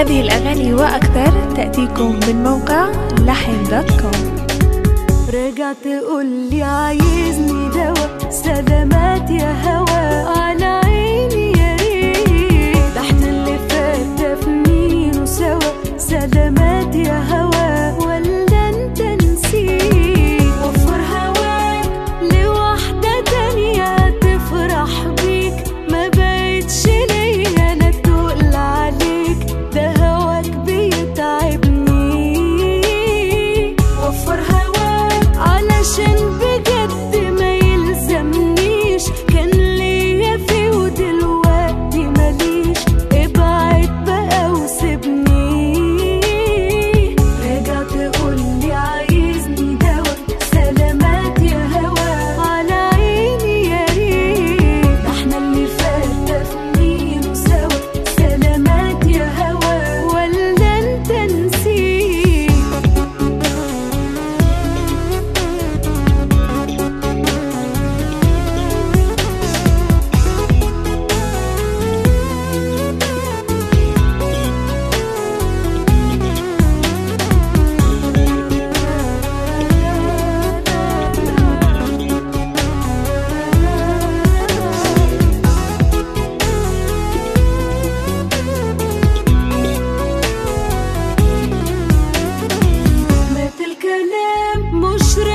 هذه الأغاني وأكثر تأتيكم من موقع لحن دوت كوم رجع تقول لي boş